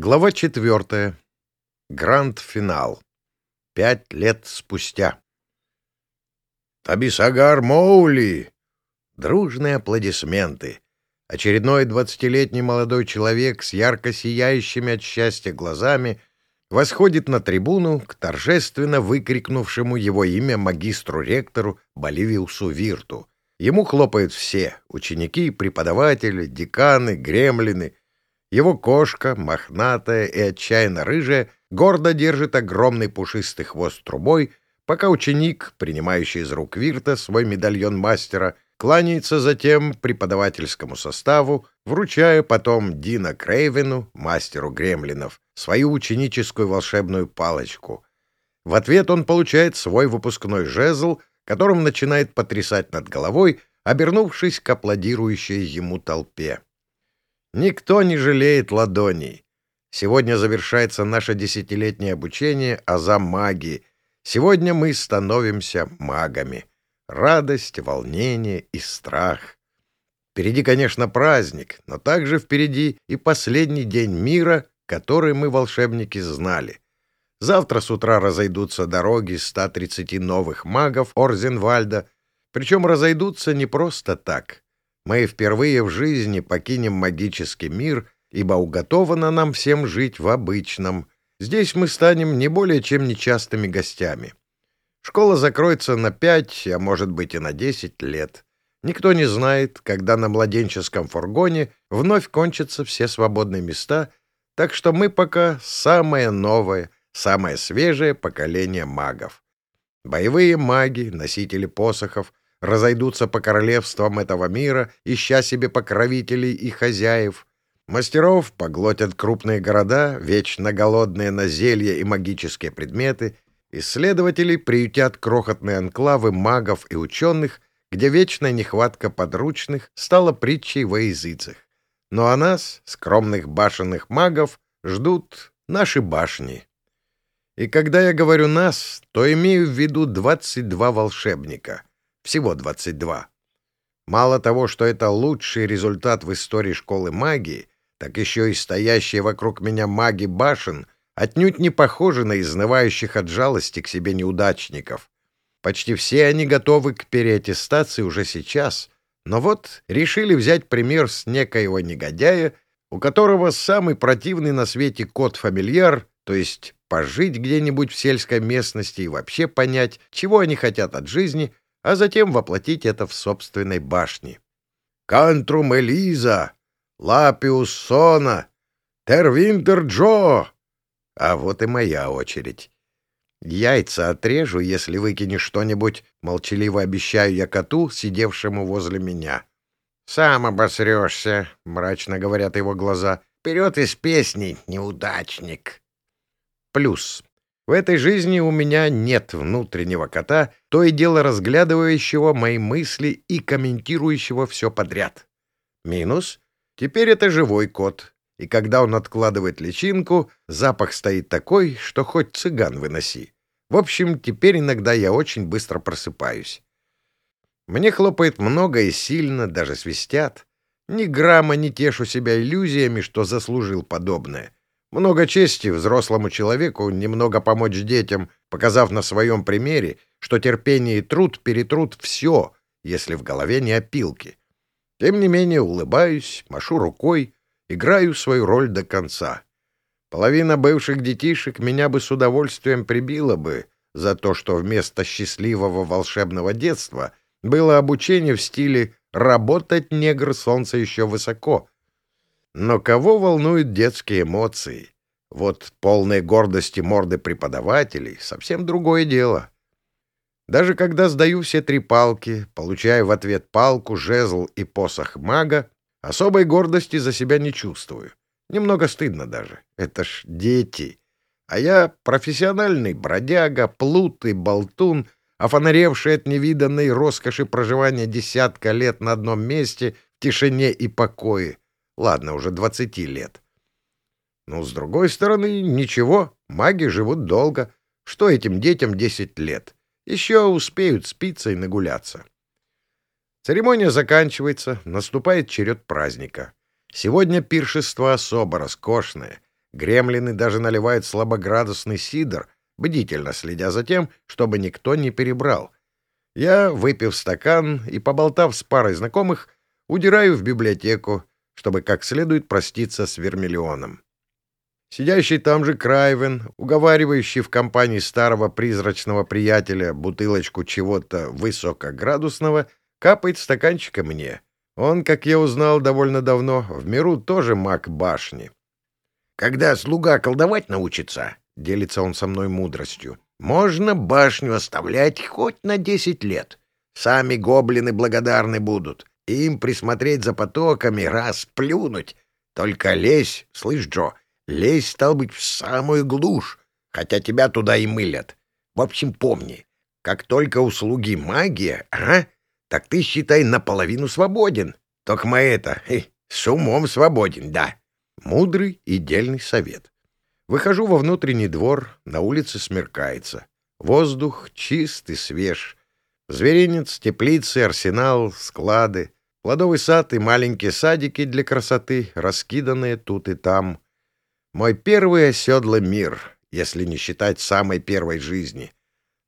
Глава четвертая. Гранд-финал. Пять лет спустя. «Табисагар Моули!» Дружные аплодисменты. Очередной двадцатилетний молодой человек с ярко сияющими от счастья глазами восходит на трибуну к торжественно выкрикнувшему его имя магистру-ректору Боливиусу Вирту. Ему хлопают все — ученики, преподаватели, деканы, гремлины — его кошка, мохнатая и отчаянно рыжая, гордо держит огромный пушистый хвост трубой, пока ученик, принимающий из рук Вирта свой медальон мастера, кланяется затем преподавательскому составу, вручая потом Дина Крейвену, мастеру гремлинов, свою ученическую волшебную палочку. В ответ он получает свой выпускной жезл, которым начинает потрясать над головой, обернувшись к аплодирующей ему толпе. Никто не жалеет ладоней. Сегодня завершается наше десятилетнее обучение азам магии. Сегодня мы становимся магами. Радость, волнение и страх. Впереди, конечно, праздник, но также впереди и последний день мира, который мы, волшебники, знали. Завтра с утра разойдутся дороги 130 новых магов Орзенвальда, причем разойдутся не просто так — мы впервые в жизни покинем магический мир, ибо уготовано нам всем жить в обычном. Здесь мы станем не более чем нечастыми гостями. Школа закроется на пять, а может быть и на десять лет. Никто не знает, когда на младенческом фургоне вновь кончатся все свободные места, так что мы пока самое новое, самое свежее поколение магов. Боевые маги, носители посохов, разойдутся по королевствам этого мира, ища себе покровителей и хозяев. Мастеров поглотят крупные города, вечно голодные на зелья и магические предметы. Исследователи приютят крохотные анклавы магов и ученых, где вечная нехватка подручных стала притчей во языцах. Ну а нас, скромных башенных магов, ждут наши башни. И когда я говорю «нас», то имею в виду 22 волшебника — всего 22. Мало того, что это лучший результат в истории школы магии, так еще и стоящие вокруг меня маги башен отнюдь не похожи на изнывающих от жалости к себе неудачников. Почти все они готовы к переаттестации уже сейчас, но вот решили взять пример с некоего негодяя, у которого самый противный на свете кот-фамильяр, то есть пожить где-нибудь в сельской местности и вообще понять, чего они хотят от жизни — а затем воплотить это в собственной башне. «Кантрум Элиза! Лапиус Сона! Тервинтер Джо!» А вот и моя очередь. Яйца отрежу, если выкинешь что-нибудь, молчаливо обещаю я коту, сидевшему возле меня. «Сам обосрешься», — мрачно говорят его глаза. «Вперед из песни, неудачник». Плюс. В этой жизни у меня нет внутреннего кота, то и дело разглядывающего мои мысли и комментирующего все подряд. Минус — теперь это живой кот, и когда он откладывает личинку, запах стоит такой, что хоть цыган выноси. В общем, теперь иногда я очень быстро просыпаюсь. Мне хлопает много и сильно, даже свистят. Ни грамма не тешу себя иллюзиями, что заслужил подобное. Много чести взрослому человеку немного помочь детям, показав на своем примере, что терпение и труд перетрут все, если в голове не опилки. Тем не менее улыбаюсь, машу рукой, играю свою роль до конца. Половина бывших детишек меня бы с удовольствием прибила бы за то, что вместо счастливого волшебного детства было обучение в стиле «работать негр солнце еще высоко», но кого волнуют детские эмоции? Вот полные гордости морды преподавателей — совсем другое дело. Даже когда сдаю все три палки, получая в ответ палку, жезл и посох мага, особой гордости за себя не чувствую. Немного стыдно даже. Это ж дети. А я профессиональный бродяга, плут и болтун, офонаревший от невиданной роскоши проживания десятка лет на одном месте в тишине и покое. Ладно, уже двадцати лет. Но, с другой стороны, ничего, маги живут долго. Что этим детям десять лет? Еще успеют спиться и нагуляться. Церемония заканчивается, наступает черед праздника. Сегодня пиршество особо роскошное. Гремлины даже наливают слабоградусный сидр, бдительно следя за тем, чтобы никто не перебрал. Я, выпив стакан и поболтав с парой знакомых, удираю в библиотеку, чтобы как следует проститься с Вермиллионом. Сидящий там же Крайвен, уговаривающий в компании старого призрачного приятеля бутылочку чего-то высокоградусного, капает стаканчика мне. Он, как я узнал довольно давно, в миру тоже маг башни. Когда слуга колдовать научится, — делится он со мной мудростью, — можно башню оставлять хоть на десять лет. Сами гоблины благодарны будут. Им присмотреть за потоками, раз плюнуть. Только лезь, слышь, Джо, лезь, стал быть, в самую глушь, хотя тебя туда и мылят. В общем, помни, как только у слуги магия, а, так ты, считай, наполовину свободен. Только мы это, с умом свободен, да. Мудрый и дельный совет. Выхожу во внутренний двор, на улице смеркается. Воздух чист и свеж. Зверинец, теплицы, арсенал, склады, плодовый сад и маленькие садики для красоты, раскиданные тут и там. Мой первый оседлый мир, если не считать самой первой жизни.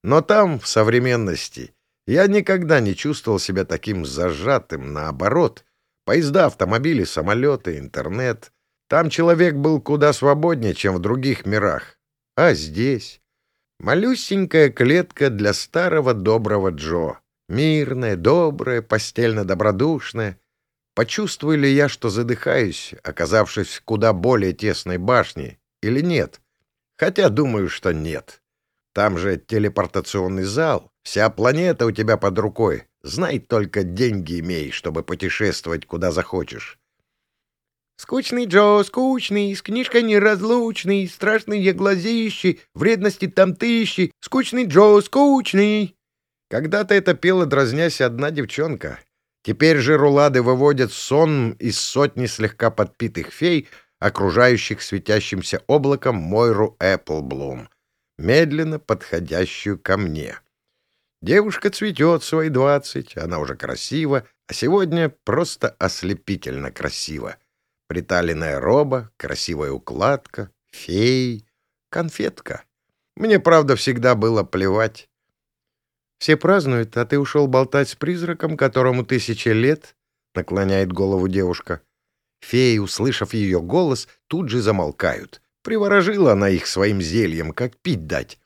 Но там, в современности, я никогда не чувствовал себя таким зажатым, наоборот. Поезда, автомобили, самолеты, интернет — там человек был куда свободнее, чем в других мирах. А здесь... Малюсенькая клетка для старого доброго Джо. Мирная, добрая, постельно-добродушная. Почувствую я, что задыхаюсь, оказавшись в куда более тесной башне, или нет? Хотя думаю, что нет. Там же телепортационный зал, вся планета у тебя под рукой. Знай только деньги имей, чтобы путешествовать куда захочешь. Скучный Джо, скучный, с книжкой неразлучный, страшные глазищи, вредности там тысячи, скучный Джо, скучный. Когда-то это пела, дразнясь, одна девчонка. Теперь же рулады выводят сон из сотни слегка подпитых фей, окружающих светящимся облаком Мойру Эпплблум, медленно подходящую ко мне. Девушка цветет свои двадцать, она уже красива, а сегодня просто ослепительно красива. Приталенная роба, красивая укладка, феи, конфетка. Мне, правда, всегда было плевать. Все празднуют, а ты ушел болтать с призраком, которому тысячи лет, — наклоняет голову девушка. Феи, услышав ее голос, тут же замолкают. Приворожила она их своим зельем, как пить дать.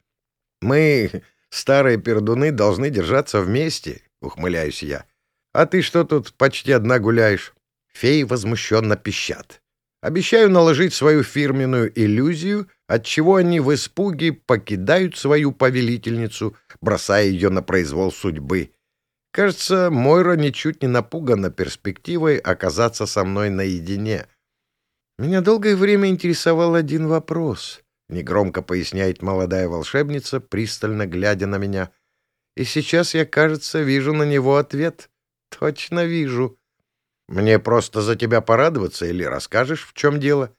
Мы, старые пердуны, должны держаться вместе, — ухмыляюсь я. А ты что тут почти одна гуляешь? Феи возмущенно пищат. Обещаю наложить свою фирменную иллюзию, отчего они в испуге покидают свою повелительницу, бросая ее на произвол судьбы. Кажется, Мойра ничуть не напугана перспективой оказаться со мной наедине. «Меня долгое время интересовал один вопрос», — негромко поясняет молодая волшебница, пристально глядя на меня. «И сейчас я, кажется, вижу на него ответ. Точно вижу». Мне просто за тебя порадоваться или расскажешь, в чем дело?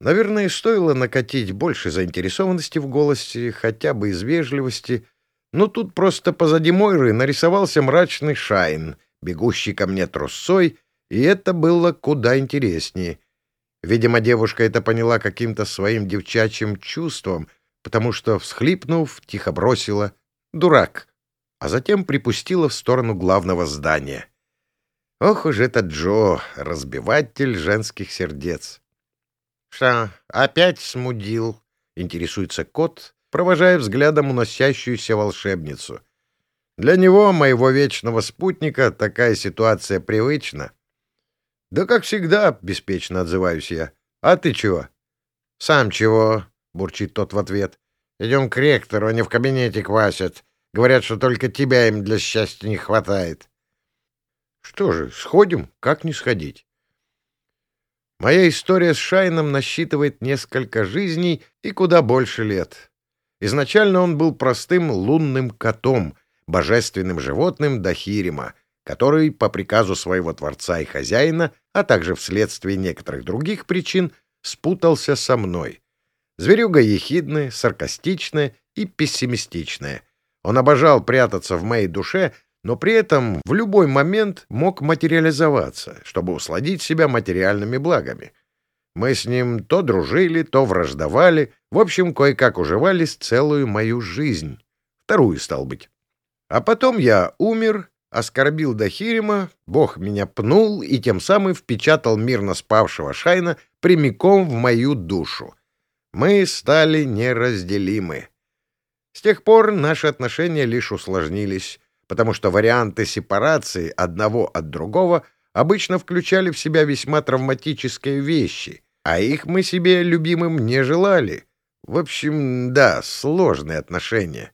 Наверное, стоило накатить больше заинтересованности в голосе, хотя бы из вежливости, но тут просто позади Мойры нарисовался мрачный Шайн, бегущий ко мне трусцой, и это было куда интереснее. Видимо, девушка это поняла каким-то своим девчачьим чувством, потому что, всхлипнув, тихо бросила «дурак», а затем припустила в сторону главного здания — Ох уж этот Джо, разбиватель женских сердец. — Что, опять смудил? — интересуется кот, провожая взглядом уносящуюся волшебницу. Для него, моего вечного спутника, такая ситуация привычна. — Да как всегда, — беспечно отзываюсь я. — А ты чего? — Сам чего? — бурчит тот в ответ. — Идем к ректору, они в кабинете квасят. Говорят, что только тебя им для счастья не хватает. — что же, сходим? Как не сходить? Моя история с Шайном насчитывает несколько жизней и куда больше лет. Изначально он был простым лунным котом, божественным животным Дахирима, который, по приказу своего творца и хозяина, а также вследствие некоторых других причин, спутался со мной. Зверюга ехидная, саркастичная и пессимистичная. Он обожал прятаться в моей душе — но при этом в любой момент мог материализоваться, чтобы усладить себя материальными благами. Мы с ним то дружили, то враждовали, в общем, кое-как уживались целую мою жизнь. Вторую, стал быть. А потом я умер, оскорбил Дахирима, бог меня пнул и тем самым впечатал мирно спавшего Шайна прямиком в мою душу. Мы стали неразделимы. С тех пор наши отношения лишь усложнились, потому что варианты сепарации одного от другого обычно включали в себя весьма травматические вещи — а их мы себе любимым не желали. В общем, да, сложные отношения.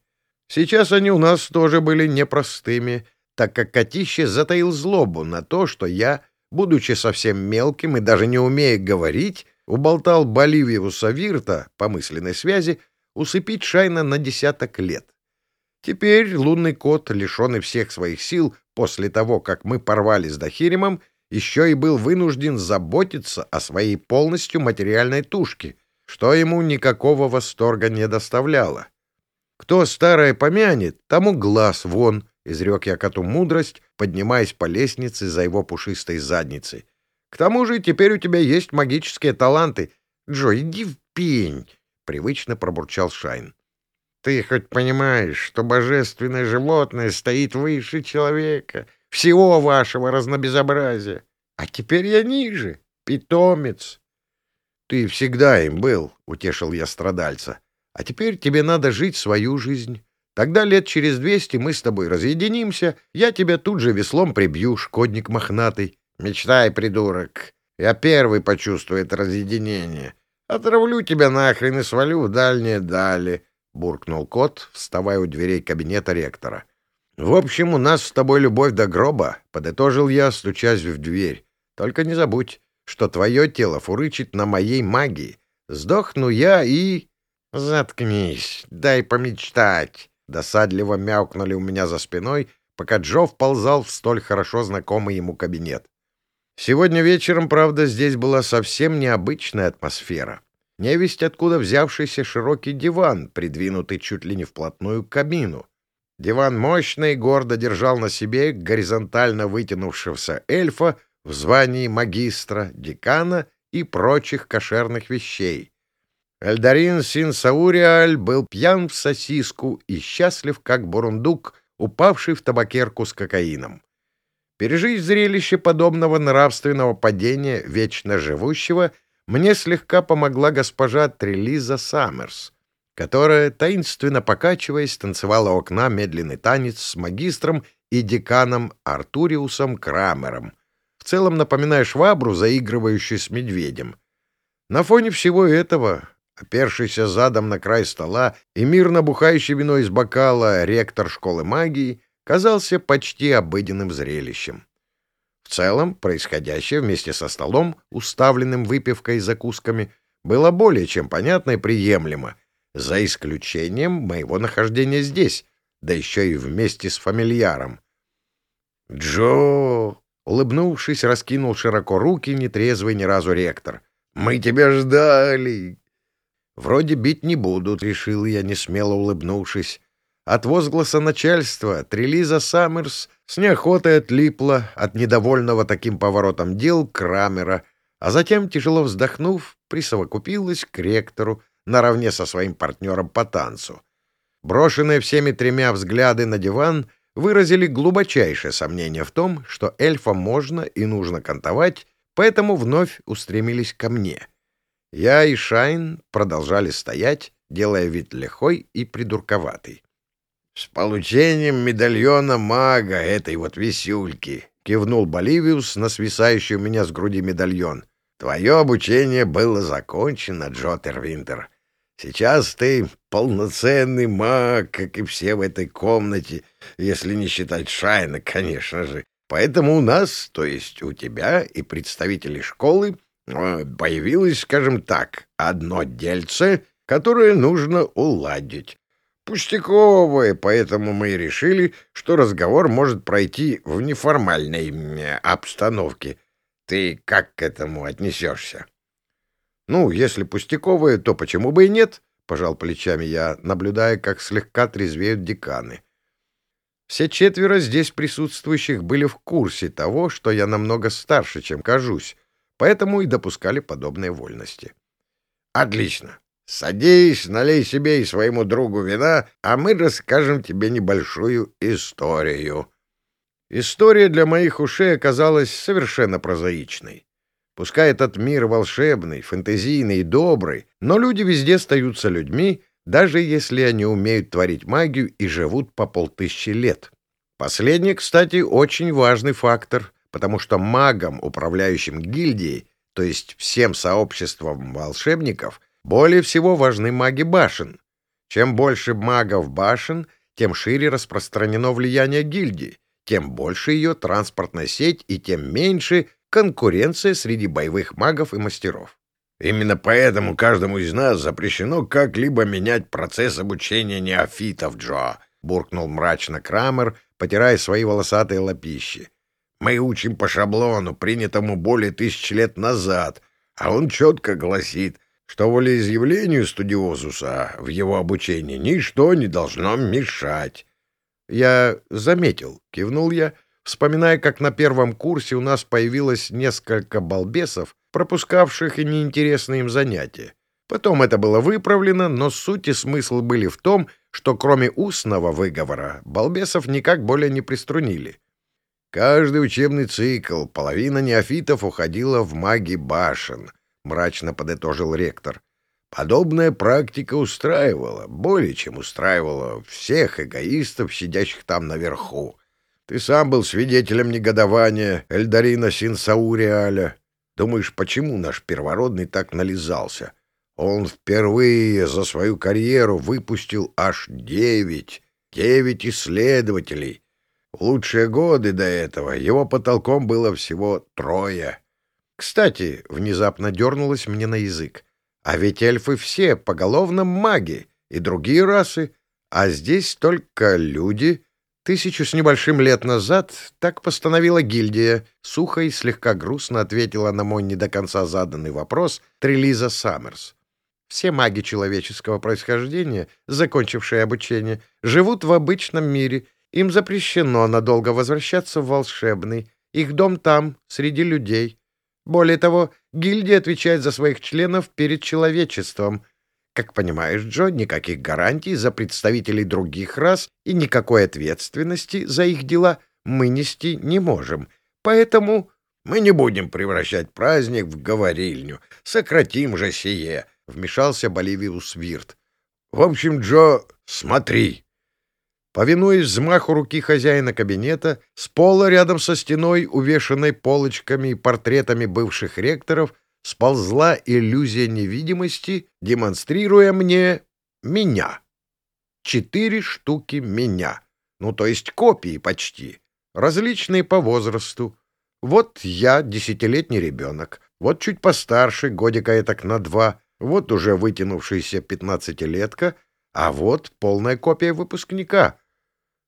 Сейчас они у нас тоже были непростыми, так как Котище затаил злобу на то, что я, будучи совсем мелким и даже не умея говорить, уболтал Боливиуса Вирта по мысленной связи усыпить Шайна на десяток лет. Теперь лунный кот, лишенный всех своих сил после того, как мы порвали с Дахиримом, еще и был вынужден заботиться о своей полностью материальной тушке, что ему никакого восторга не доставляло. «Кто старое помянет, тому глаз вон», — изрек я коту мудрость, поднимаясь по лестнице за его пушистой задницей. «К тому же теперь у тебя есть магические таланты. Джо, иди в пень!» — привычно пробурчал Шайн. «Ты хоть понимаешь, что божественное животное стоит выше человека?» всего вашего разнобезобразия. А теперь я ниже, питомец. Ты всегда им был, — утешил я страдальца. А теперь тебе надо жить свою жизнь. Тогда лет через двести мы с тобой разъединимся, я тебя тут же веслом прибью, шкодник мохнатый. Мечтай, придурок. Я первый почувствую это разъединение. Отравлю тебя нахрен и свалю в дальние дали, — буркнул кот, вставая у дверей кабинета ректора. — «В общем, у нас с тобой любовь до гроба», — подытожил я, стучась в дверь. «Только не забудь, что твое тело фурычит на моей магии. Сдохну я и...» «Заткнись, дай помечтать!» Досадливо мяукнули у меня за спиной, пока Джо вползал в столь хорошо знакомый ему кабинет. Сегодня вечером, правда, здесь была совсем необычная атмосфера. Невесть откуда взявшийся широкий диван, придвинутый чуть ли не вплотную к кабину — Диван мощный гордо держал на себе горизонтально вытянувшегося эльфа в звании магистра, декана и прочих кошерных вещей. Эльдарин Син Сауриаль был пьян в сосиску и счастлив, как бурундук, упавший в табакерку с кокаином. Пережить зрелище подобного нравственного падения вечно живущего мне слегка помогла госпожа Трелиза Саммерс — которая, таинственно покачиваясь, танцевала у окна медленный танец с магистром и деканом Артуриусом Крамером, в целом напоминая швабру, заигрывающую с медведем. На фоне всего этого, опершийся задом на край стола и мирно бухающий вино из бокала ректор школы магии, казался почти обыденным зрелищем. В целом, происходящее вместе со столом, уставленным выпивкой и закусками, было более чем понятно и приемлемо, за исключением моего нахождения здесь, да еще и вместе с фамильяром. «Джо!» — улыбнувшись, раскинул широко руки нетрезвый ни разу ректор. «Мы тебя ждали!» «Вроде бить не будут», — решил я, несмело улыбнувшись. От возгласа начальства Трелиза Саммерс с неохотой отлипла от недовольного таким поворотом дел Крамера, а затем, тяжело вздохнув, присовокупилась к ректору, наравне со своим партнером по танцу. Брошенные всеми тремя взгляды на диван выразили глубочайшее сомнение в том, что эльфа можно и нужно кантовать, поэтому вновь устремились ко мне. Я и Шайн продолжали стоять, делая вид лихой и придурковатый. — С получением медальона мага этой вот висюльки! — кивнул Боливиус на свисающий у меня с груди медальон. — Твое обучение было закончено, Джо Тервинтер. Сейчас ты полноценный маг, как и все в этой комнате, если не считать Шайна, конечно же. Поэтому у нас, то есть у тебя и представителей школы, э, появилось, скажем так, одно дельце, которое нужно уладить. Пустяковое, поэтому мы и решили, что разговор может пройти в неформальной обстановке. Ты как к этому отнесешься? «Ну, если пустяковые, то почему бы и нет?» — пожал плечами я, наблюдая, как слегка трезвеют деканы. Все четверо здесь присутствующих были в курсе того, что я намного старше, чем кажусь, поэтому и допускали подобные вольности. «Отлично. Садись, налей себе и своему другу вина, а мы расскажем тебе небольшую историю». История для моих ушей оказалась совершенно прозаичной. Пускай этот мир волшебный, фэнтезийный и добрый, но люди везде остаются людьми, даже если они умеют творить магию и живут по полтысячи лет. Последний, кстати, очень важный фактор, потому что магам, управляющим гильдией, то есть всем сообществом волшебников, более всего важны маги башен. Чем больше магов башен, тем шире распространено влияние гильдии, тем больше ее транспортная сеть и тем меньше конкуренция среди боевых магов и мастеров. Именно поэтому каждому из нас запрещено как-либо менять процесс обучения неофитов, Джо, — буркнул мрачно Крамер, потирая свои волосатые лапищи. «Мы учим по шаблону, принятому более тысячи лет назад, а он четко гласит, что волеизъявлению студиозуса в его обучении ничто не должно мешать». «Я заметил», — кивнул я, вспоминая, как на первом курсе у нас появилось несколько балбесов, пропускавших и неинтересные им занятия. Потом это было выправлено, но суть и смысл были в том, что кроме устного выговора балбесов никак более не приструнили. Каждый учебный цикл половина неофитов уходила в маги башен, мрачно подытожил ректор. Подобная практика устраивала, более чем устраивала всех эгоистов, сидящих там наверху. Ты сам был свидетелем негодования Эльдарина Синсауриаля. Думаешь, почему наш первородный так нализался? Он впервые за свою карьеру выпустил аж девять, девять исследователей. В лучшие годы до этого его потолком было всего трое. Кстати, внезапно дернулось мне на язык. А ведь эльфы все поголовно маги и другие расы, а здесь только люди. Тысячу с небольшим лет назад так постановила гильдия. Сухо и слегка грустно ответила на мой не до конца заданный вопрос Трелиза Саммерс. Все маги человеческого происхождения, закончившие обучение, живут в обычном мире. Им запрещено надолго возвращаться в волшебный. Их дом там, среди людей. Более того, гильдия отвечает за своих членов перед человечеством. Как понимаешь, Джо, никаких гарантий за представителей других рас и никакой ответственности за их дела мы нести не можем. Поэтому мы не будем превращать праздник в говорильню. Сократим же сие. — вмешался Боливиус Вирт. — В общем, Джо, смотри. Повинуясь взмаху руки хозяина кабинета, с пола рядом со стеной, увешанной полочками и портретами бывших ректоров, сползла иллюзия невидимости, демонстрируя мне меня. Четыре штуки меня. Ну, то есть копии почти. Различные по возрасту. Вот я, десятилетний ребенок. Вот чуть постарше, годика так на два. Вот уже вытянувшаяся пятнадцатилетка, а вот полная копия выпускника.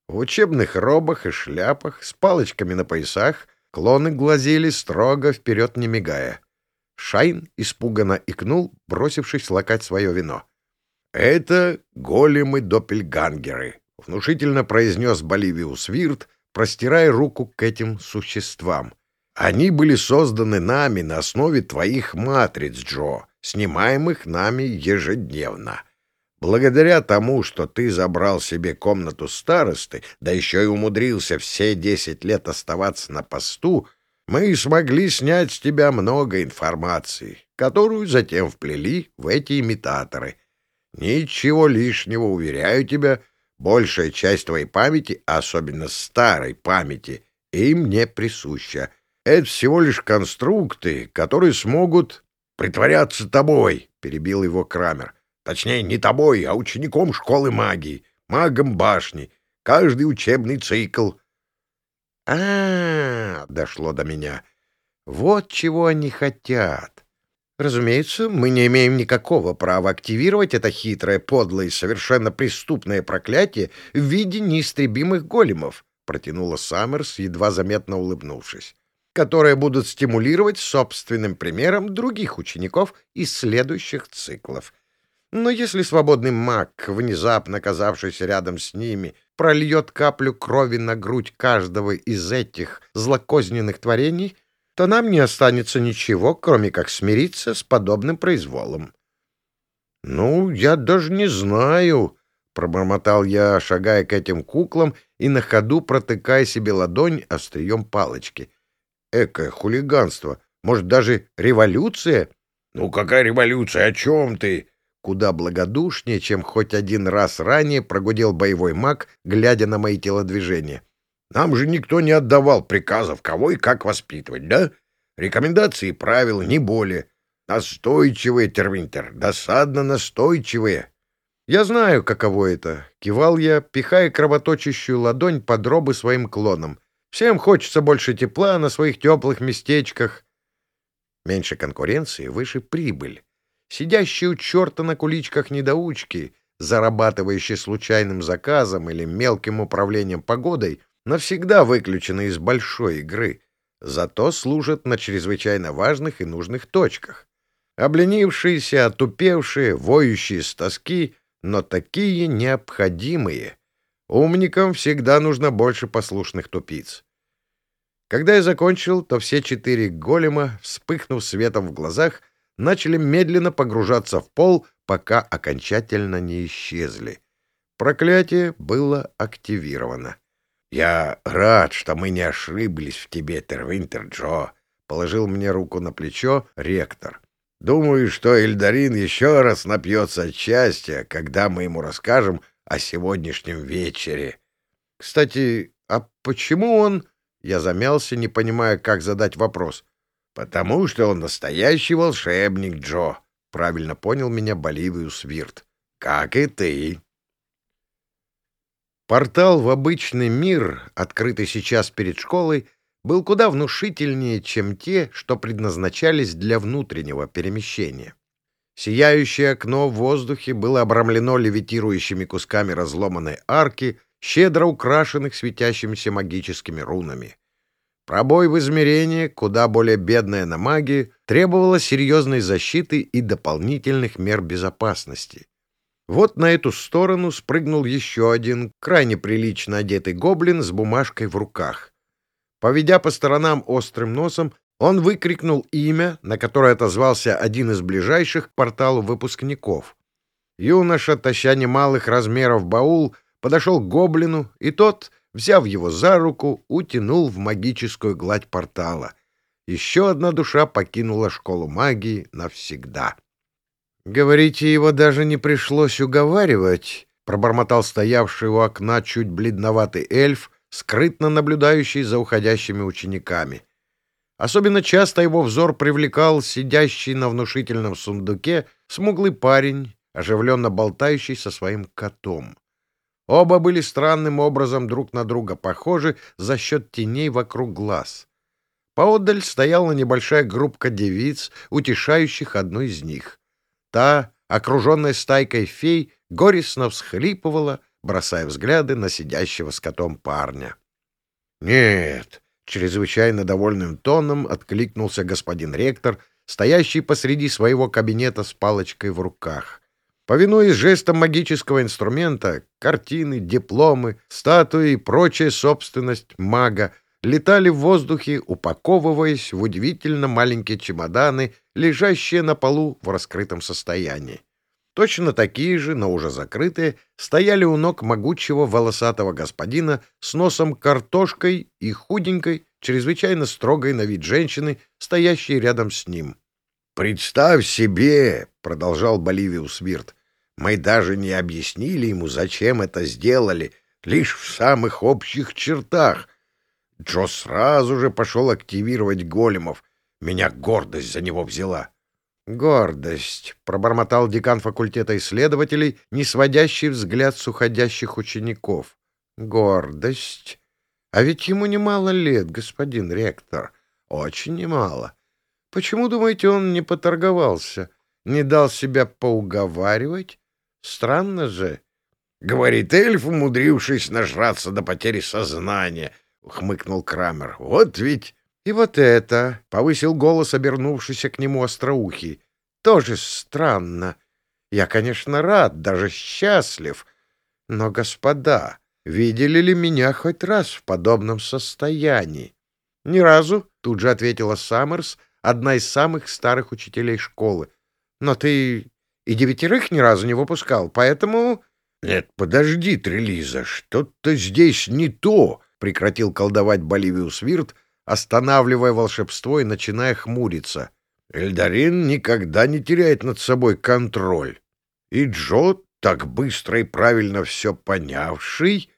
В учебных робах и шляпах, с палочками на поясах, клоны глазели строго вперед, не мигая. Шайн испуганно икнул, бросившись лакать свое вино. — Это големы-доппельгангеры, — внушительно произнес Боливиус Вирт, простирая руку к этим существам. — Они были созданы нами на основе твоих матриц, Джо снимаемых нами ежедневно. Благодаря тому, что ты забрал себе комнату старосты, да еще и умудрился все десять лет оставаться на посту, мы смогли снять с тебя много информации, которую затем вплели в эти имитаторы. Ничего лишнего, уверяю тебя, большая часть твоей памяти, особенно старой памяти, им не присуща. Это всего лишь конструкты, которые смогут «Притворяться тобой», — перебил его Крамер. «Точнее, не тобой, а учеником школы магии, магом башни, каждый учебный цикл». А, -а, -а дошло до меня. Вот чего они хотят. Разумеется, мы не имеем никакого права активировать это хитрое, подлое и совершенно преступное проклятие в виде неистребимых големов, протянула Саммерс, едва заметно улыбнувшись которые будут стимулировать собственным примером других учеников из следующих циклов. Но если свободный маг, внезапно оказавшийся рядом с ними, прольет каплю крови на грудь каждого из этих злокозненных творений, то нам не останется ничего, кроме как смириться с подобным произволом. — Ну, я даже не знаю, — пробормотал я, шагая к этим куклам и на ходу протыкая себе ладонь острием палочки. Экое хулиганство! Может, даже революция? — Ну, какая революция? О чем ты? Куда благодушнее, чем хоть один раз ранее прогудел боевой маг, глядя на мои телодвижения. — нам же никто не отдавал приказов, кого и как воспитывать, да? Рекомендации и правила, не более. Настойчивые, Тервинтер, досадно настойчивые. Я знаю, каково это. Кивал я, пихая кровоточащую ладонь под робы своим клоном. Всем хочется больше тепла на своих теплых местечках. Меньше конкуренции, выше прибыль. Сидящие у черта на куличках недоучки, зарабатывающие случайным заказом или мелким управлением погодой — навсегда выключены из большой игры, зато служат на чрезвычайно важных и нужных точках. Обленившиеся, отупевшие, воющие с тоски, но такие необходимые. Умникам всегда нужно больше послушных тупиц. Когда я закончил, то все четыре голема, вспыхнув светом в глазах, начали медленно погружаться в пол, пока окончательно не исчезли. Проклятие было активировано. «Я рад, что мы не ошиблись в тебе, Тервинтер Джо», — положил мне руку на плечо ректор. «Думаю, что Эльдарин еще раз напьется от счастья, когда мы ему расскажем о сегодняшнем вечере». «Кстати, а почему он...» Я замялся, не понимая, как задать вопрос. «Потому что он настоящий волшебник, Джо», — правильно понял меня Боливиус Вирт. «Как и ты». Портал в обычный мир, открытый сейчас перед школой, был куда внушительнее, чем те, что предназначались для внутреннего перемещения. Сияющее окно в воздухе было обрамлено левитирующими кусками разломанной арки, щедро украшенных светящимися магическими рунами. Пробой в измерение, куда более бедное на магии, требовало серьезной защиты и дополнительных мер безопасности. Вот на эту сторону спрыгнул еще один, крайне прилично одетый гоблин с бумажкой в руках. Поведя по сторонам острым носом, он выкрикнул имя, на которое отозвался один из ближайших к порталу выпускников. Юноша, таща немалых размеров баул, подошел к гоблину, и тот, взяв его за руку, утянул в магическую гладь портала. Еще одна душа покинула школу магии навсегда. «Говорите, его даже не пришлось уговаривать», — пробормотал стоявший у окна чуть бледноватый эльф, скрытно наблюдающий за уходящими учениками. Особенно часто его взор привлекал сидящий на внушительном сундуке смуглый парень, оживленно болтающий со своим котом. Оба были странным образом друг на друга похожи за счет теней вокруг глаз. Поодаль стояла небольшая группка девиц, утешающих одну из них — Та, окруженная стайкой фей, горестно всхлипывала, бросая взгляды на сидящего с котом парня. «Нет!» — чрезвычайно довольным тоном откликнулся господин ректор, стоящий посреди своего кабинета с палочкой в руках. Повинуясь жестам магического инструмента, картины, дипломы, статуи и прочая собственность мага летали в воздухе, упаковываясь в удивительно маленькие чемоданы, лежащие на полу в раскрытом состоянии. Точно такие же, но уже закрытые, стояли у ног могучего волосатого господина с носом картошкой и худенькой, чрезвычайно строгой на вид женщины, стоящей рядом с ним. «Представь себе!» — продолжал Боливиус Вирт. «Мы даже не объяснили ему, зачем это сделали, лишь в самых общих чертах, Джо сразу же пошел активировать големов. Меня гордость за него взяла. «Гордость», — пробормотал декан факультета исследователей, не сводящий взгляд с уходящих учеников. «Гордость. А ведь ему немало лет, господин ректор. Очень немало. Почему, думаете, он не поторговался? Не дал себя поуговаривать? Странно же». — говорит эльф, умудрившись нажраться до потери сознания, — хмыкнул Крамер. — Вот ведь... — И вот это, — повысил голос, обернувшийся к нему остроухий, — тоже странно. Я, конечно, рад, даже счастлив. Но, господа, видели ли меня хоть раз в подобном состоянии? — Ни разу, тут же ответила Саммерс, одна из самых старых учителей школы. «Но ты и девятерых ни разу не выпускал, поэтому...» «Нет, подожди, Трелиза, что-то здесь не то!» — прекратил колдовать Боливиус Вирт, останавливая волшебство и начиная хмуриться. Эльдарин никогда не теряет над собой контроль. И Джо, так быстро и правильно все понявший...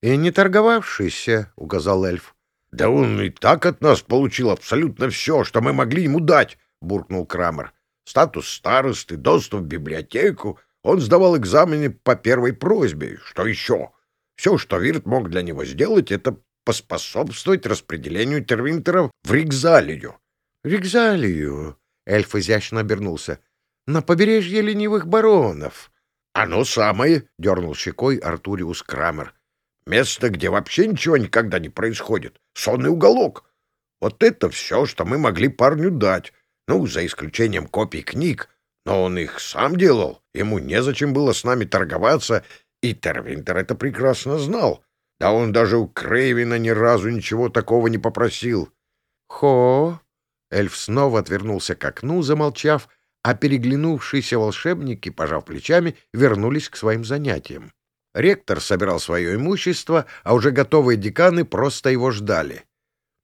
— И не торговавшийся, — указал эльф. — Да он и так от нас получил абсолютно все, что мы могли ему дать, — буркнул Крамер. — Статус старосты, доступ в библиотеку. Он сдавал экзамены по первой просьбе. Что еще? Все, что Вирт мог для него сделать, это поспособствовать распределению тервинтеров в Ригзалию. — Ригзалию? — эльф изящно обернулся. — На побережье ленивых баронов. — Оно самое, — дернул щекой Артуриус Крамер. — Место, где вообще ничего никогда не происходит. Сонный уголок. Вот это все, что мы могли парню дать. Ну, за исключением копий книг. Но он их сам делал. Ему незачем было с нами торговаться, и Тервинтер это прекрасно знал. Да он даже у Крейвина ни разу ничего такого не попросил. — Хо! Эльф снова отвернулся к окну, замолчав, а переглянувшиеся волшебники, пожав плечами, вернулись к своим занятиям. Ректор собирал свое имущество, а уже готовые деканы просто его ждали.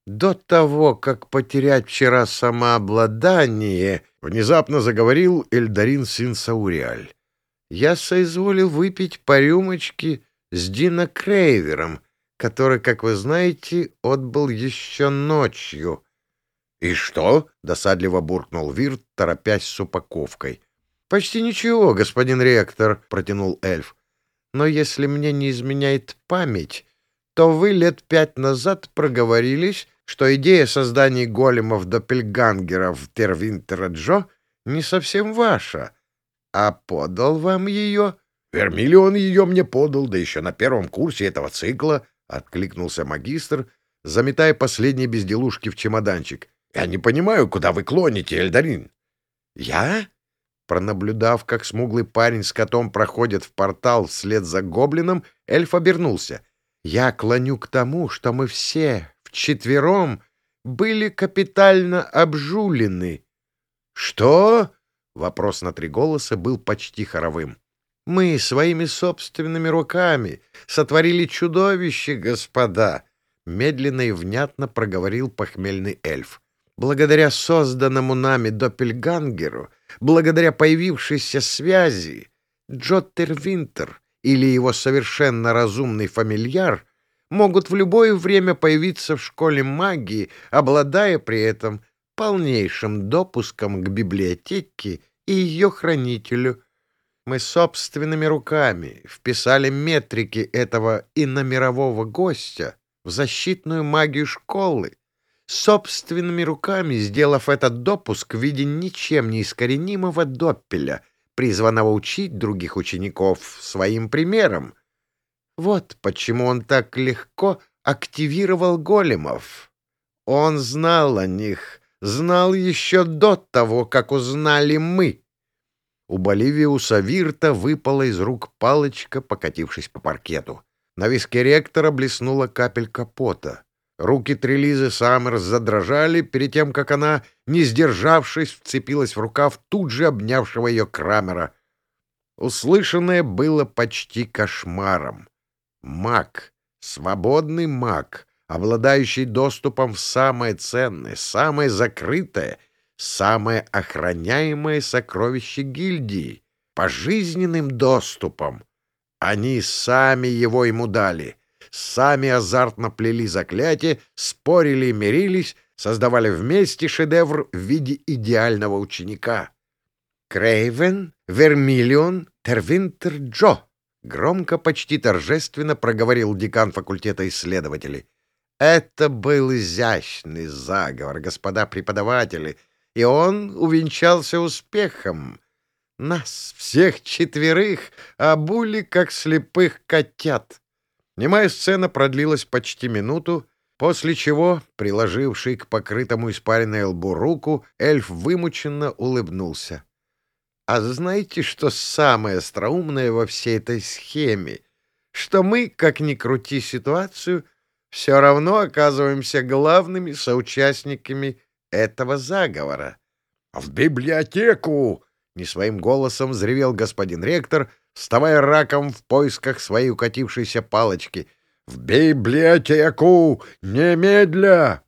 «До того, как потерять вчера самообладание», — внезапно заговорил Эльдарин сын Сауриаль, — «я соизволил выпить по рюмочке с Дина Крейвером, который, как вы знаете, отбыл еще ночью». «И что?» — досадливо буркнул Вирт, торопясь с упаковкой. «Почти ничего, господин ректор», — протянул эльф. «Но если мне не изменяет память, то вы лет пять назад проговорились, что идея создания големов-доппельгангеров Тервинтера Джо не совсем ваша, а подал вам ее...» «Вермиллион ее мне подал, да еще на первом курсе этого цикла», — откликнулся магистр, заметая последние безделушки в чемоданчик. Я не понимаю, куда вы клоните, Эльдарин. Я? Пронаблюдав, как смуглый парень с котом проходит в портал вслед за гоблином, эльф обернулся. Я клоню к тому, что мы все вчетвером были капитально обжулены. Что? Вопрос на три голоса был почти хоровым. Мы своими собственными руками сотворили чудовище, господа, медленно и внятно проговорил похмельный эльф. Благодаря созданному нами Доппельгангеру, благодаря появившейся связи, Джоттер Винтер или его совершенно разумный фамильяр могут в любое время появиться в школе магии, обладая при этом полнейшим допуском к библиотеке и ее хранителю. Мы собственными руками вписали метрики этого иномирового гостя в защитную магию школы, собственными руками сделав этот допуск в виде ничем не искоренимого доппеля, призванного учить других учеников своим примером. Вот почему он так легко активировал големов. Он знал о них, знал еще до того, как узнали мы. У Боливиуса Вирта выпала из рук палочка, покатившись по паркету. На виске ректора блеснула капелька пота. Руки Трелизы Саммерс задрожали перед тем, как она, не сдержавшись, вцепилась в рукав тут же обнявшего ее Крамера. Услышанное было почти кошмаром. Маг, свободный маг, обладающий доступом в самое ценное, самое закрытое, самое охраняемое сокровище гильдии, пожизненным доступом. Они сами его ему дали — сами азартно плели заклятия, спорили и мирились, создавали вместе шедевр в виде идеального ученика. «Крейвен, Вермиллион, Тервинтер Джо!» — громко, почти торжественно проговорил декан факультета исследователей. «Это был изящный заговор, господа преподаватели, и он увенчался успехом. Нас, всех четверых, обули, как слепых котят». Немая сцена продлилась почти минуту, после чего, приложивший к покрытому испаренной лбу руку, эльф вымученно улыбнулся. «А знаете, что самое остроумное во всей этой схеме? Что мы, как ни крути ситуацию, все равно оказываемся главными соучастниками этого заговора. — В библиотеку! — не своим голосом взревел господин ректор, вставая раком в поисках своей укатившейся палочки. — В библиотеку! Немедля!